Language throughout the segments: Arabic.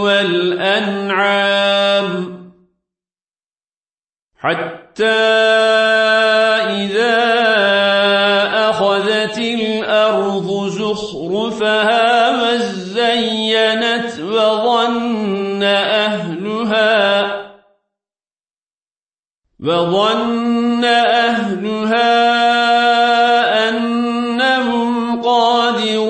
والأنعام حتى إذا أخذت الأرض زخرفها وزينت وظن أهلها وظن أهلها أنهم قادرون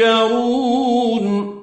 يتفكرون